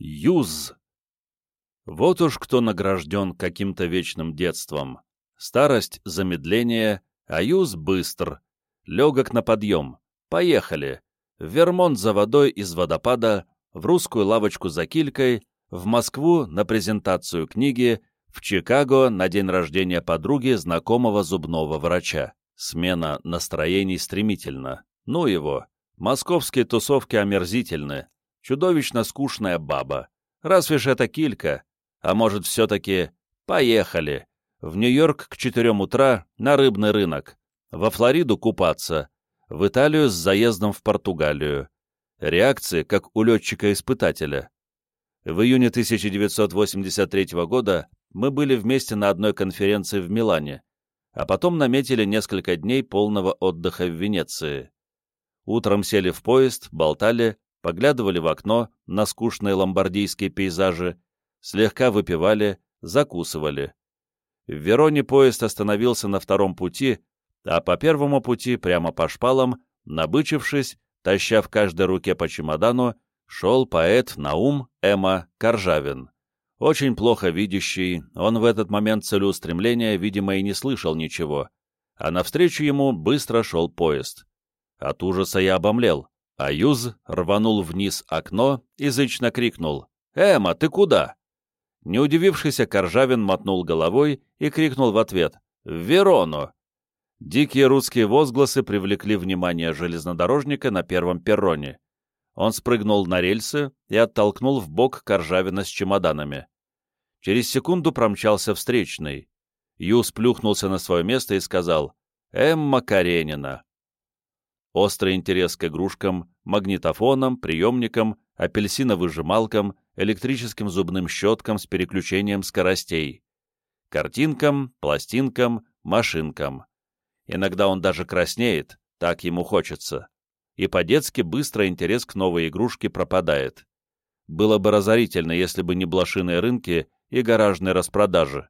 Юз. Вот уж кто награжден каким-то вечным детством. Старость — замедление, а юз — быстр. Легок на подъем. Поехали. В Вермонт за водой из водопада, в русскую лавочку за килькой, в Москву на презентацию книги, в Чикаго на день рождения подруги знакомого зубного врача. Смена настроений стремительна. Ну его. Московские тусовки омерзительны. Чудовищно скучная баба. Разве ж это килька? А может, все-таки поехали. В Нью-Йорк к четырем утра на рыбный рынок. Во Флориду купаться. В Италию с заездом в Португалию. Реакции, как у летчика-испытателя. В июне 1983 года мы были вместе на одной конференции в Милане, а потом наметили несколько дней полного отдыха в Венеции. Утром сели в поезд, болтали, поглядывали в окно на скучные ломбардийские пейзажи, слегка выпивали, закусывали. В Вероне поезд остановился на втором пути, а по первому пути, прямо по шпалам, набычившись, таща в каждой руке по чемодану, шел поэт Наум Эма Коржавин. Очень плохо видящий, он в этот момент целеустремления, видимо, и не слышал ничего, а навстречу ему быстро шел поезд. От ужаса я обомлел. А Юз рванул вниз окно и зычно крикнул «Эма, ты куда?» Не удивившийся Коржавин мотнул головой и крикнул в ответ «В Верону!». Дикие русские возгласы привлекли внимание железнодорожника на первом перроне. Он спрыгнул на рельсы и оттолкнул в бок Коржавина с чемоданами. Через секунду промчался встречный. Юз плюхнулся на свое место и сказал «Эмма Каренина». Острый интерес к игрушкам, магнитофонам, приемникам, апельсиновыжималкам, электрическим зубным щеткам с переключением скоростей, картинкам, пластинкам, машинкам. Иногда он даже краснеет, так ему хочется. И по-детски быстро интерес к новой игрушке пропадает. Было бы разорительно, если бы не блошиные рынки и гаражные распродажи.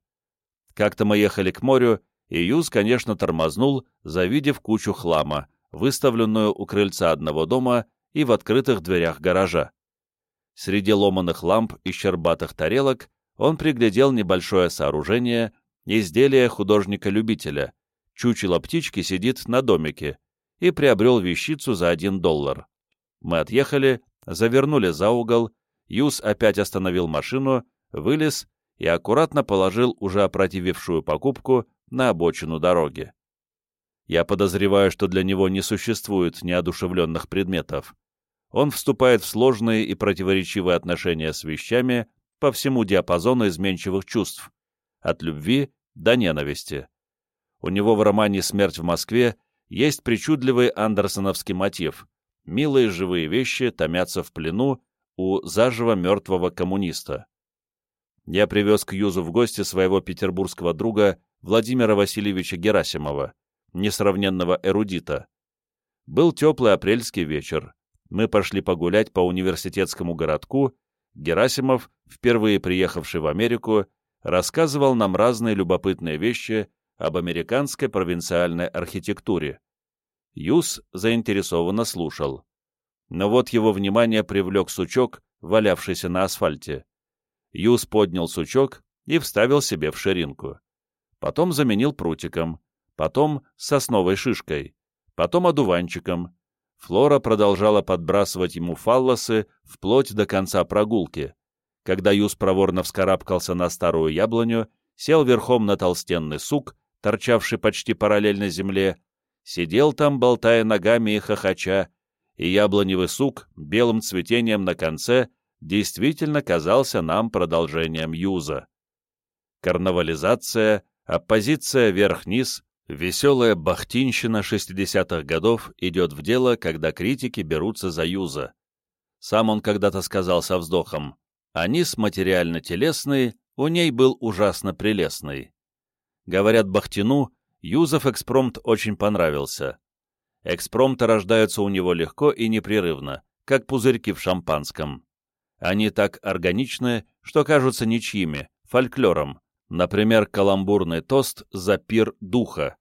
Как-то мы ехали к морю, и Юз, конечно, тормознул, завидев кучу хлама, выставленную у крыльца одного дома и в открытых дверях гаража. Среди ломаных ламп и щербатых тарелок он приглядел небольшое сооружение, изделие художника-любителя, чучело птички сидит на домике, и приобрел вещицу за один доллар. Мы отъехали, завернули за угол, Юс опять остановил машину, вылез и аккуратно положил уже опротивившую покупку на обочину дороги. Я подозреваю, что для него не существует неодушевленных предметов. Он вступает в сложные и противоречивые отношения с вещами по всему диапазону изменчивых чувств, от любви до ненависти. У него в романе «Смерть в Москве» есть причудливый андерсоновский мотив. Милые живые вещи томятся в плену у заживо мертвого коммуниста. Я привез к Юзу в гости своего петербургского друга Владимира Васильевича Герасимова, несравненного эрудита. Был теплый апрельский вечер. Мы пошли погулять по университетскому городку. Герасимов, впервые приехавший в Америку, рассказывал нам разные любопытные вещи об американской провинциальной архитектуре. Юс заинтересованно слушал. Но вот его внимание привлек сучок, валявшийся на асфальте. Юс поднял сучок и вставил себе в ширинку. Потом заменил прутиком потом сосновой шишкой, потом одуванчиком. Флора продолжала подбрасывать ему фаллосы вплоть до конца прогулки. Когда Юс проворно вскарабкался на старую яблоню, сел верхом на толстенный сук, торчавший почти параллельно земле, сидел там, болтая ногами и хохоча, и яблоневый сук белым цветением на конце действительно казался нам продолжением Юза. Карнавализация, оппозиция верх-низ, Веселая бахтинщина 60-х годов идет в дело, когда критики берутся за Юза. Сам он когда-то сказал со вздохом, «Анис материально-телесный, у ней был ужасно прелестный». Говорят, Бахтину Юзов экспромт очень понравился. Экспромты рождаются у него легко и непрерывно, как пузырьки в шампанском. Они так органичны, что кажутся ничьими, фольклором, Например, каламбурный тост за пир духа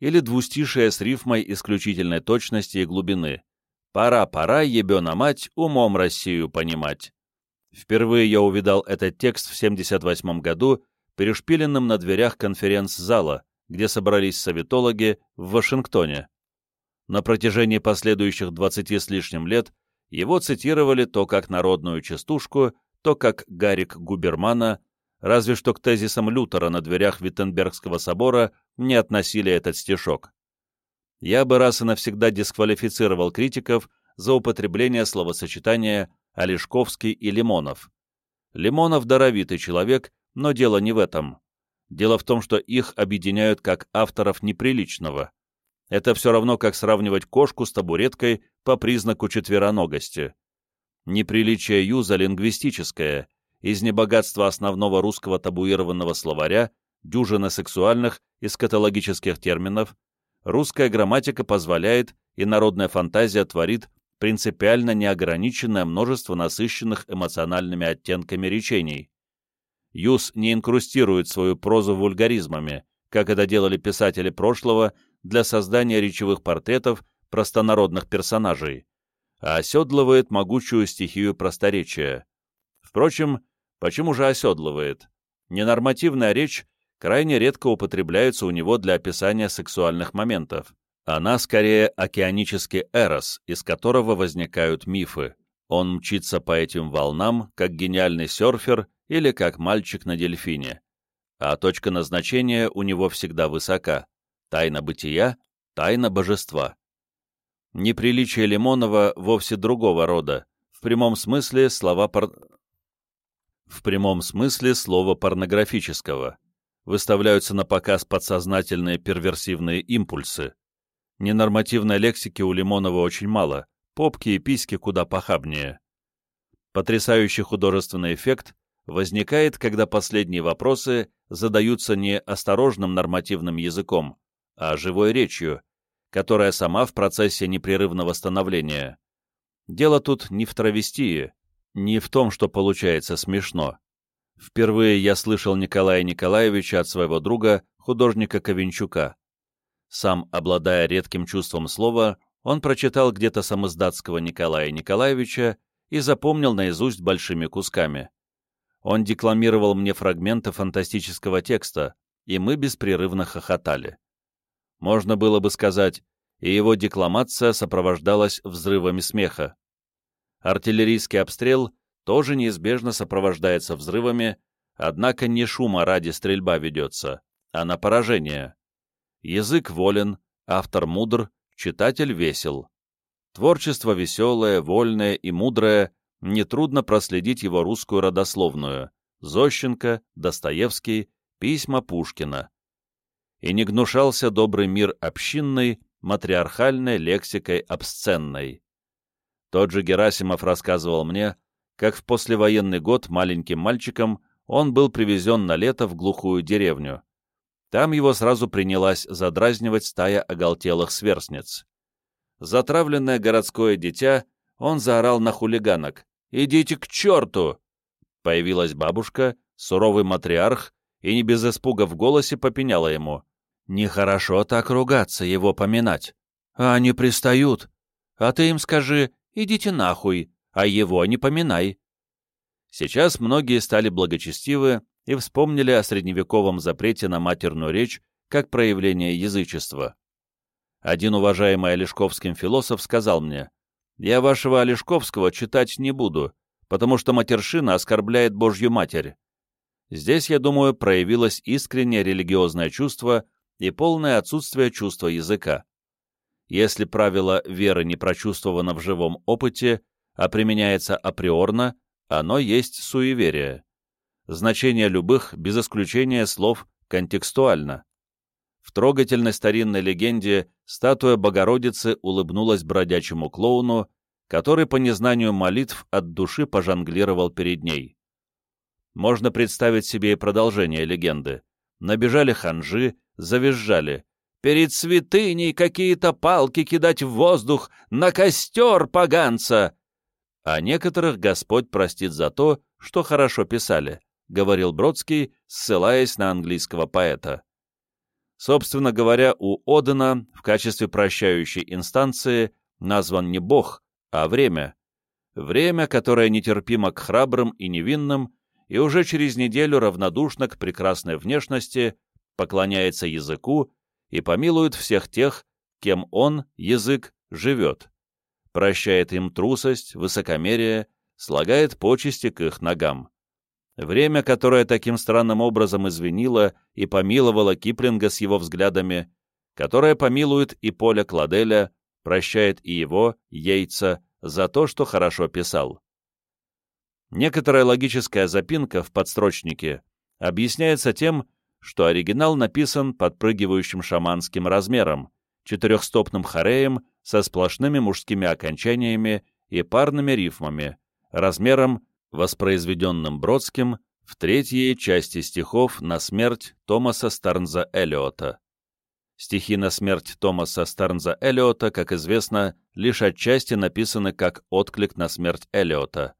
или двустишие с рифмой исключительной точности и глубины. «Пора, пора, ебена мать, умом Россию понимать». Впервые я увидал этот текст в 78 году, перешпиленным на дверях конференц-зала, где собрались советологи в Вашингтоне. На протяжении последующих 20 с лишним лет его цитировали то как народную частушку, то как Гарик Губермана, разве что к тезисам Лютера на дверях Виттенбергского собора не относили этот стишок. Я бы раз и навсегда дисквалифицировал критиков за употребление словосочетания Олешковский и Лимонов. Лимонов даровитый человек, но дело не в этом. Дело в том, что их объединяют как авторов неприличного. Это все равно, как сравнивать кошку с табуреткой по признаку четвероногости. Неприличие юза лингвистическое, из небогатства основного русского табуированного словаря, дюжины сексуальных и скатологических терминов, русская грамматика позволяет и народная фантазия творит принципиально неограниченное множество насыщенных эмоциональными оттенками речений. Юз не инкрустирует свою прозу вульгаризмами, как это делали писатели прошлого для создания речевых портретов простонародных персонажей, а оседлывает могучую стихию просторечия. Впрочем, почему же оседлывает? Ненормативная речь крайне редко употребляется у него для описания сексуальных моментов. Она скорее океанический эрос, из которого возникают мифы. Он мчится по этим волнам, как гениальный серфер или как мальчик на дельфине. А точка назначения у него всегда высока. Тайна бытия, тайна божества. Неприличие Лимонова вовсе другого рода, в прямом смысле слова пор... в прямом смысле слова порнографического. Выставляются на показ подсознательные перверсивные импульсы. Ненормативной лексики у Лимонова очень мало, попки и письки куда похабнее. Потрясающий художественный эффект возникает, когда последние вопросы задаются не осторожным нормативным языком, а живой речью, которая сама в процессе непрерывного становления. Дело тут не в травестии, не в том, что получается смешно. Впервые я слышал Николая Николаевича от своего друга, художника Ковенчука. Сам, обладая редким чувством слова, он прочитал где-то самоздатского Николая Николаевича и запомнил наизусть большими кусками. Он декламировал мне фрагменты фантастического текста, и мы беспрерывно хохотали. Можно было бы сказать, и его декламация сопровождалась взрывами смеха. Артиллерийский обстрел тоже неизбежно сопровождается взрывами, однако не шума ради стрельба ведется, а на поражение. Язык волен, автор мудр, читатель весел. Творчество веселое, вольное и мудрое, нетрудно проследить его русскую родословную – Зощенко, Достоевский, письма Пушкина и не гнушался добрый мир общинной, матриархальной лексикой обсценной. Тот же Герасимов рассказывал мне, как в послевоенный год маленьким мальчиком он был привезен на лето в глухую деревню. Там его сразу принялась задразнивать стая оголтелых сверстниц. Затравленное городское дитя, он заорал на хулиганок. «Идите к черту!» Появилась бабушка, суровый матриарх, и не без испуга в голосе попеняла ему. «Нехорошо так ругаться, его поминать. А они пристают. А ты им скажи, идите нахуй, а его не поминай». Сейчас многие стали благочестивы и вспомнили о средневековом запрете на матерную речь как проявление язычества. Один уважаемый Олешковским философ сказал мне, «Я вашего Олешковского читать не буду, потому что матершина оскорбляет Божью Матерь. Здесь, я думаю, проявилось искреннее религиозное чувство и полное отсутствие чувства языка. Если правило веры не прочувствовано в живом опыте, а применяется априорно, оно есть суеверие. Значение любых, без исключения слов, контекстуально. В трогательной старинной легенде статуя Богородицы улыбнулась бродячему клоуну, который по незнанию молитв от души пожонглировал перед ней. Можно представить себе и продолжение легенды. Набежали ханжи, завизжали. «Перед святыней какие-то палки кидать в воздух! На костер поганца!» А некоторых Господь простит за то, что хорошо писали, говорил Бродский, ссылаясь на английского поэта. Собственно говоря, у Одена в качестве прощающей инстанции назван не Бог, а время. Время, которое нетерпимо к храбрым и невинным, и уже через неделю равнодушно к прекрасной внешности, поклоняется языку и помилует всех тех, кем он, язык, живет, прощает им трусость, высокомерие, слагает почести к их ногам. Время, которое таким странным образом извинило и помиловало Киплинга с его взглядами, которое помилует и Поля Кладеля, прощает и его, Яйца, за то, что хорошо писал. Некоторая логическая запинка в подстрочнике объясняется тем, что оригинал написан подпрыгивающим шаманским размером, четырехстопным хореем со сплошными мужскими окончаниями и парными рифмами, размером, воспроизведенным Бродским в третьей части стихов «На смерть» Томаса Старнза Эллиота. Стихи «На смерть» Томаса Старнза Эллиота, как известно, лишь отчасти написаны как отклик на смерть Эллиота,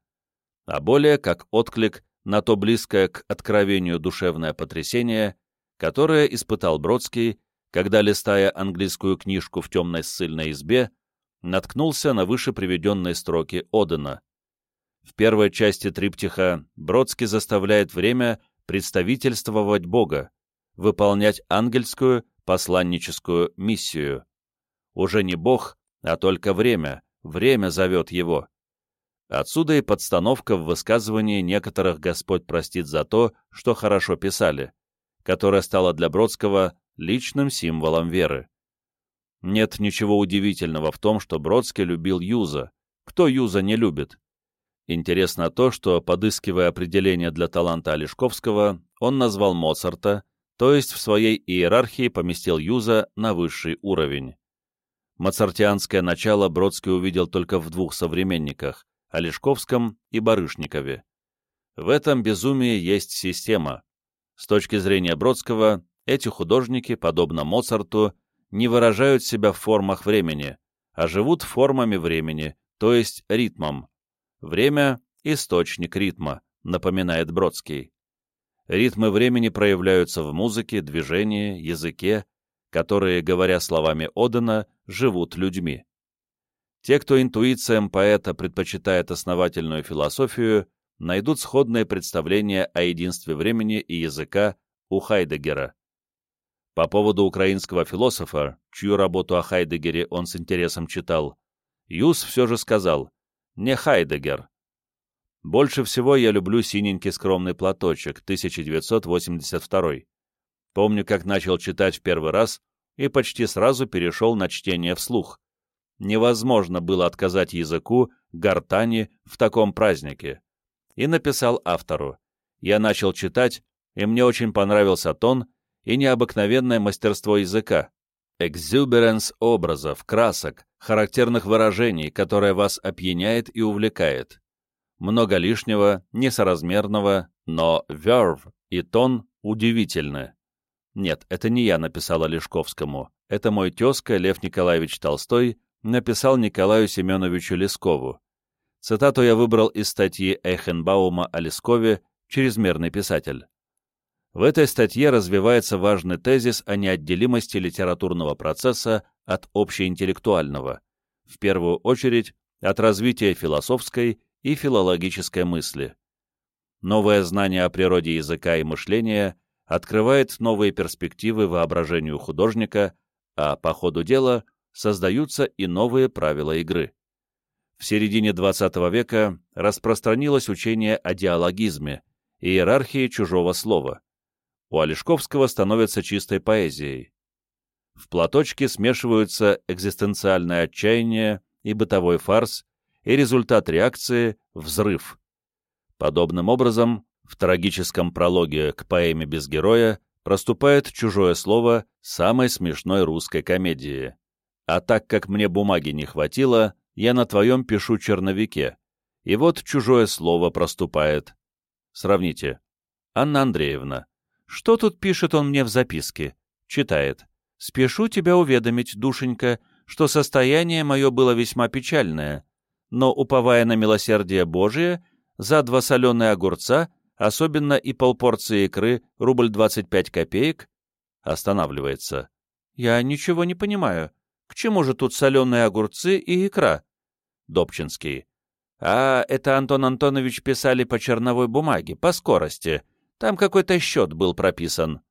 а более как отклик на то близкое к откровению душевное потрясение, которое испытал Бродский когда, листая английскую книжку в темной ссыльной избе, наткнулся на выше приведенные строки Одена. В первой части триптиха Бродский заставляет время представительствовать Бога, выполнять ангельскую посланническую миссию. Уже не Бог, а только время, время зовет его. Отсюда и подстановка в высказывании некоторых Господь простит за то, что хорошо писали, которая стала для Бродского личным символом веры. Нет ничего удивительного в том, что Бродский любил Юза. Кто Юза не любит? Интересно то, что, подыскивая определение для таланта Олешковского, он назвал Моцарта, то есть в своей иерархии поместил Юза на высший уровень. Моцартианское начало Бродский увидел только в двух современниках – Олешковском и Барышникове. В этом безумии есть система. С точки зрения Бродского, эти художники, подобно Моцарту, не выражают себя в формах времени, а живут формами времени, то есть ритмом. Время — источник ритма, напоминает Бродский. Ритмы времени проявляются в музыке, движении, языке, которые, говоря словами Одена, живут людьми. Те, кто интуициям поэта предпочитает основательную философию, найдут сходное представление о единстве времени и языка у Хайдегера. По поводу украинского философа, чью работу о Хайдегере он с интересом читал, Юс все же сказал «не Хайдегер». Больше всего я люблю синенький скромный платочек, 1982. Помню, как начал читать в первый раз и почти сразу перешел на чтение вслух. Невозможно было отказать языку, гортани в таком празднике. И написал автору. Я начал читать, и мне очень понравился тон, и необыкновенное мастерство языка, экзюберенс образов, красок, характерных выражений, которое вас опьяняет и увлекает. Много лишнего, несоразмерного, но verve и тон удивительны. Нет, это не я написал Олешковскому, это мой тезка Лев Николаевич Толстой написал Николаю Семеновичу Лескову. Цитату я выбрал из статьи Эйхенбаума о Лескове «Чрезмерный писатель». В этой статье развивается важный тезис о неотделимости литературного процесса от общеинтеллектуального, в первую очередь от развития философской и филологической мысли. Новое знание о природе языка и мышления открывает новые перспективы воображению художника, а по ходу дела создаются и новые правила игры. В середине XX века распространилось учение о диалогизме, иерархии чужого слова у Олешковского становится чистой поэзией. В платочке смешиваются экзистенциальное отчаяние и бытовой фарс, и результат реакции — взрыв. Подобным образом, в трагическом прологе к поэме «Без героя» проступает чужое слово самой смешной русской комедии. А так как мне бумаги не хватило, я на твоем пишу черновике. И вот чужое слово проступает. Сравните. Анна Андреевна, что тут пишет он мне в записке? Читает. «Спешу тебя уведомить, душенька, что состояние мое было весьма печальное, но, уповая на милосердие Божие, за два соленые огурца, особенно и полпорции икры, рубль двадцать пять копеек, останавливается. Я ничего не понимаю. Чему же тут соленые огурцы и икра? Добчинский. А это Антон Антонович писали по черновой бумаге, по скорости. Там какой-то счет был прописан.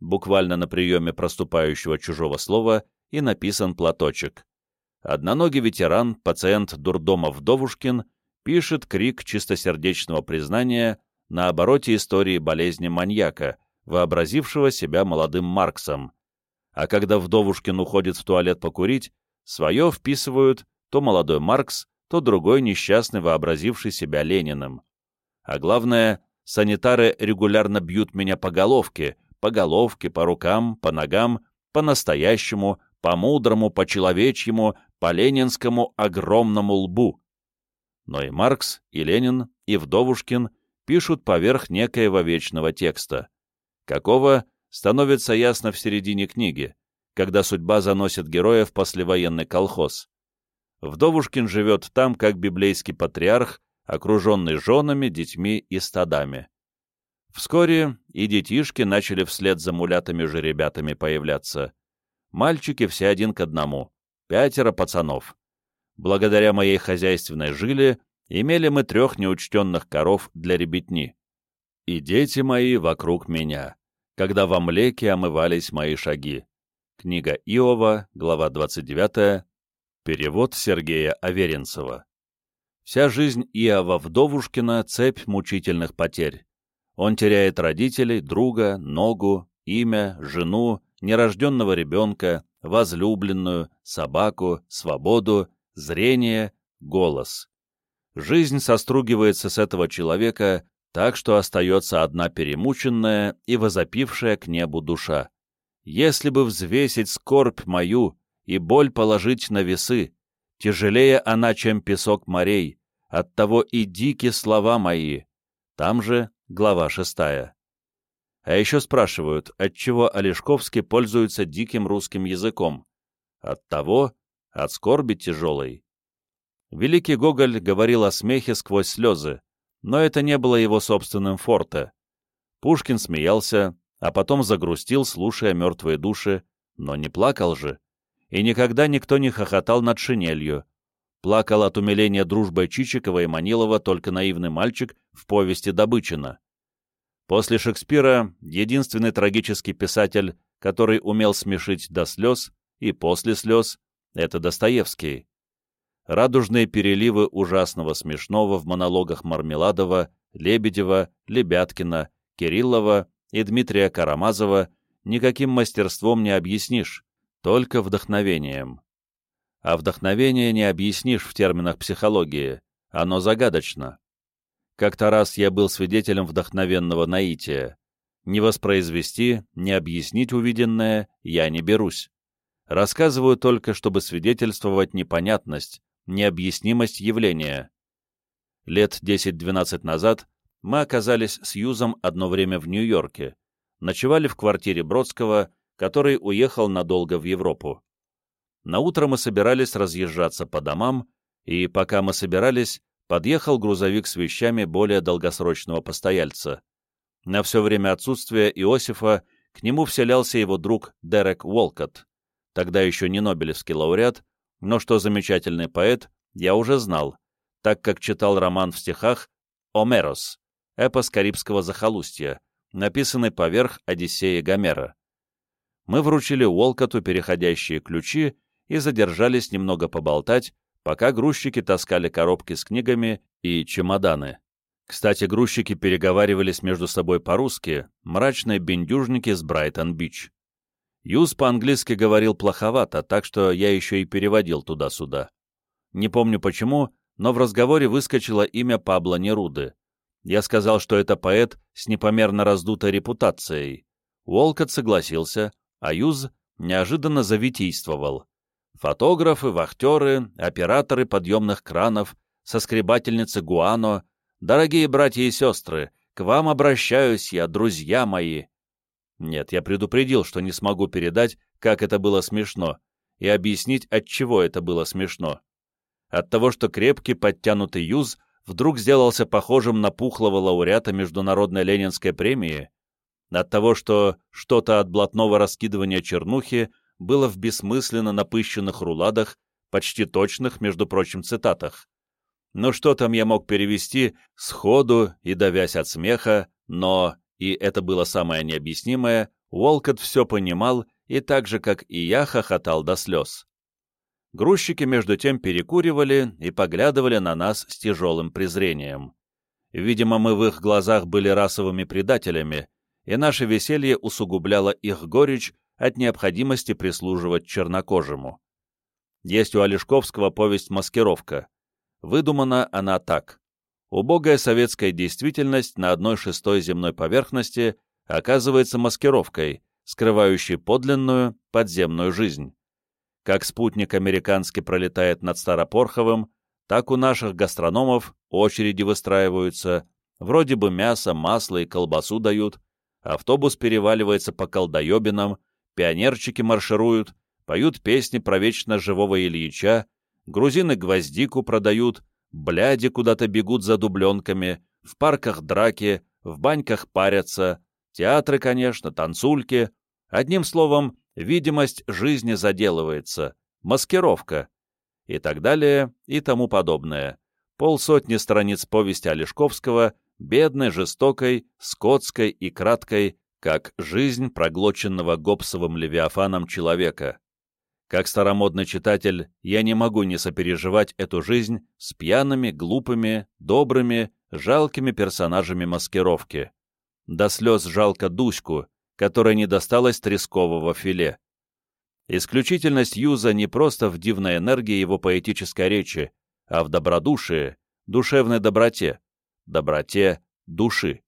Буквально на приеме проступающего чужого слова и написан платочек. Одноногий ветеран, пациент дурдома Вдовушкин, пишет крик чистосердечного признания на обороте истории болезни маньяка, вообразившего себя молодым Марксом. А когда Вдовушкин уходит в туалет покурить, свое вписывают то молодой Маркс, то другой несчастный, вообразивший себя Лениным. А главное, санитары регулярно бьют меня по головке, по головке, по рукам, по ногам, по-настоящему, по-мудрому, по-человечьему, по-ленинскому огромному лбу. Но и Маркс, и Ленин, и Вдовушкин пишут поверх некоего вечного текста. Какого становится ясно в середине книги, когда судьба заносит героя в послевоенный колхоз. Вдовушкин живет там, как библейский патриарх, окруженный женами, детьми и стадами. Вскоре и детишки начали вслед за мулятами же ребятами появляться. Мальчики все один к одному, пятеро пацанов. Благодаря моей хозяйственной жиле имели мы трех неучтенных коров для ребятни. И дети мои вокруг меня, когда во млеке омывались мои шаги. Книга Иова, глава 29, Перевод Сергея Аверинцева. Вся жизнь Иова Вдовушкина — цепь мучительных потерь. Он теряет родителей, друга, ногу, имя, жену, нерожденного ребенка, возлюбленную, собаку, свободу, зрение, голос. Жизнь состругивается с этого человека так, что остается одна перемученная и возопившая к небу душа. Если бы взвесить скорбь мою, и боль положить на весы. Тяжелее она, чем песок морей, оттого и дики слова мои. Там же глава шестая. А еще спрашивают, отчего Олешковский пользуется диким русским языком. От того, от скорби тяжелой. Великий Гоголь говорил о смехе сквозь слезы, но это не было его собственным форте. Пушкин смеялся, а потом загрустил, слушая мертвые души, но не плакал же и никогда никто не хохотал над шинелью. Плакал от умиления дружбой Чичикова и Манилова только наивный мальчик в повести Добычина. После Шекспира единственный трагический писатель, который умел смешить до слез и после слез, это Достоевский. Радужные переливы ужасного смешного в монологах Мармеладова, Лебедева, Лебяткина, Кириллова и Дмитрия Карамазова никаким мастерством не объяснишь, только вдохновением. А вдохновение не объяснишь в терминах психологии, оно загадочно. Как-то раз я был свидетелем вдохновенного наития. Не воспроизвести, не объяснить увиденное я не берусь. Рассказываю только, чтобы свидетельствовать непонятность, необъяснимость явления. Лет 10-12 назад мы оказались с Юзом одно время в Нью-Йорке, ночевали в квартире Бродского который уехал надолго в Европу. На утро мы собирались разъезжаться по домам, и пока мы собирались, подъехал грузовик с вещами более долгосрочного постояльца. На все время отсутствия Иосифа к нему вселялся его друг Дерек Уолкотт, тогда еще не Нобелевский лауреат, но что замечательный поэт, я уже знал, так как читал роман в стихах «Омерос», эпос Карибского захолустья, написанный поверх Одиссеи Гомера мы вручили Уолкоту переходящие ключи и задержались немного поболтать, пока грузчики таскали коробки с книгами и чемоданы. Кстати, грузчики переговаривались между собой по-русски, мрачные бендюжники с Брайтон-Бич. Юз по-английски говорил плоховато, так что я еще и переводил туда-сюда. Не помню почему, но в разговоре выскочило имя Пабло Неруды. Я сказал, что это поэт с непомерно раздутой репутацией. Уолкот согласился, Аюз неожиданно завитийствовал. Фотографы, вахтеры, операторы подъемных кранов, соскребательницы Гуано, дорогие братья и сестры, к вам обращаюсь я, друзья мои. Нет, я предупредил, что не смогу передать, как это было смешно, и объяснить, от чего это было смешно. От того, что крепкий, подтянутый Юз вдруг сделался похожим на пухлого лауреата Международной Ленинской премии, от того, что что-то от блатного раскидывания чернухи было в бессмысленно напыщенных руладах, почти точных, между прочим, цитатах. Ну что там я мог перевести сходу и давясь от смеха, но, и это было самое необъяснимое, Уолкот все понимал и так же, как и я, хохотал до слез. Грузчики между тем перекуривали и поглядывали на нас с тяжелым презрением. Видимо, мы в их глазах были расовыми предателями, и наше веселье усугубляло их горечь от необходимости прислуживать чернокожему. Есть у Олешковского повесть «Маскировка». Выдумана она так. Убогая советская действительность на одной шестой земной поверхности оказывается маскировкой, скрывающей подлинную подземную жизнь. Как спутник американский пролетает над Старопорховым, так у наших гастрономов очереди выстраиваются, вроде бы мясо, масло и колбасу дают, автобус переваливается по колдоебинам, пионерчики маршируют, поют песни про вечно живого Ильича, грузины гвоздику продают, бляди куда-то бегут за дубленками, в парках драки, в баньках парятся, театры, конечно, танцульки. Одним словом, видимость жизни заделывается, маскировка и так далее и тому подобное. Полсотни страниц повести Олешковского, бедной, жестокой, скотской и краткой, как жизнь проглоченного Гоббсовым Левиафаном человека. Как старомодный читатель, я не могу не сопереживать эту жизнь с пьяными, глупыми, добрыми, жалкими персонажами маскировки. До слез жалко Дуську, которой не досталось трескового филе. Исключительность Юза не просто в дивной энергии его поэтической речи, а в добродушии, душевной доброте, доброте души.